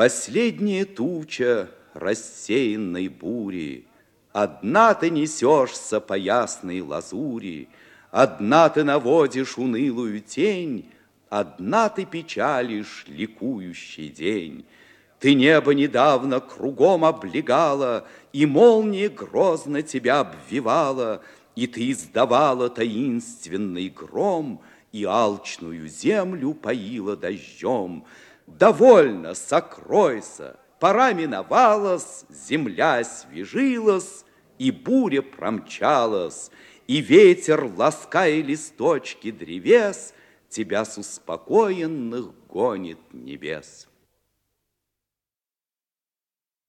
Последняя туча рассеянной бури, Одна ты несешься по ясной лазури, Одна ты наводишь унылую тень, Одна ты печалишь ликующий день. Ты небо недавно кругом облегала, И молния грозно тебя обвивала, И ты издавала таинственный гром, И алчную землю поила дождем. Довольно, сокройся, пора миновалась, Земля свежилась, и буря промчалась, И ветер, лаская листочки древес, Тебя с успокоенных гонит небес.